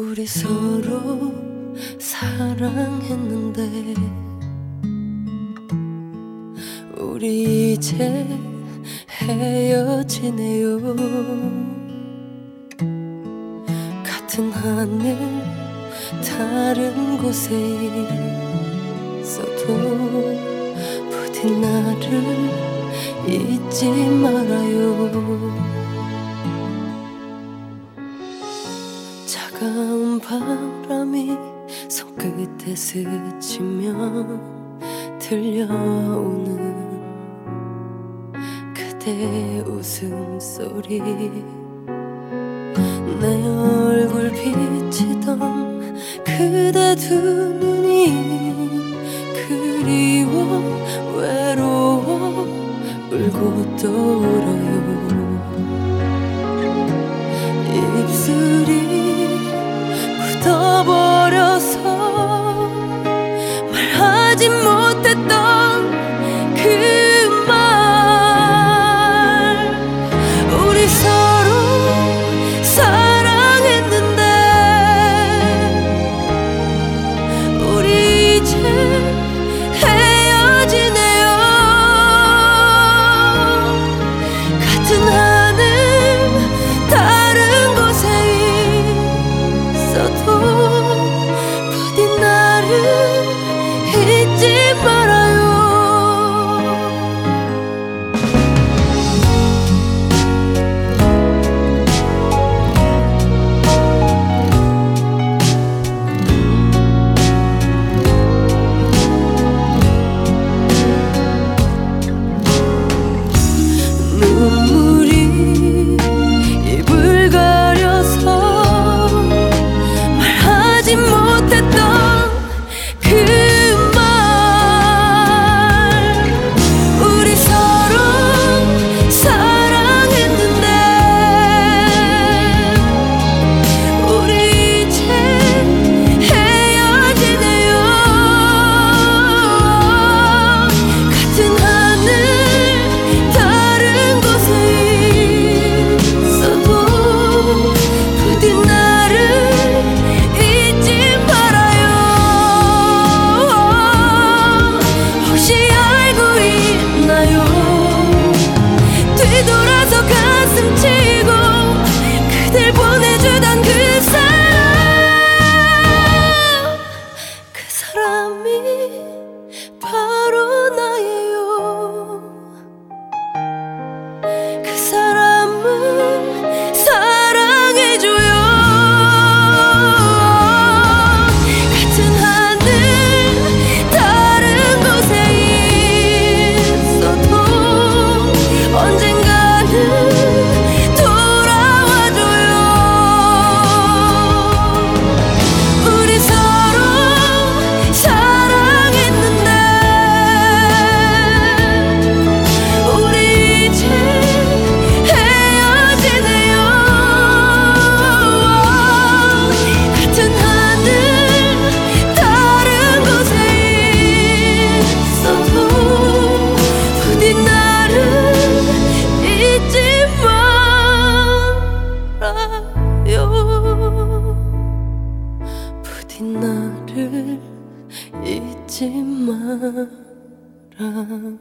우리 서로 사랑했는데 우리 이제 헤어지네요. 같은 하늘 다른 곳에 있어도 부디 나를 잊지 말아요. 바람이 손끝에 스치면 들려오는 그대 웃음소리. 내 얼굴 비치던 그대 두 눈이 그리워 외로워 울고 또 울어요. 입술이 deeper. me. 알아요.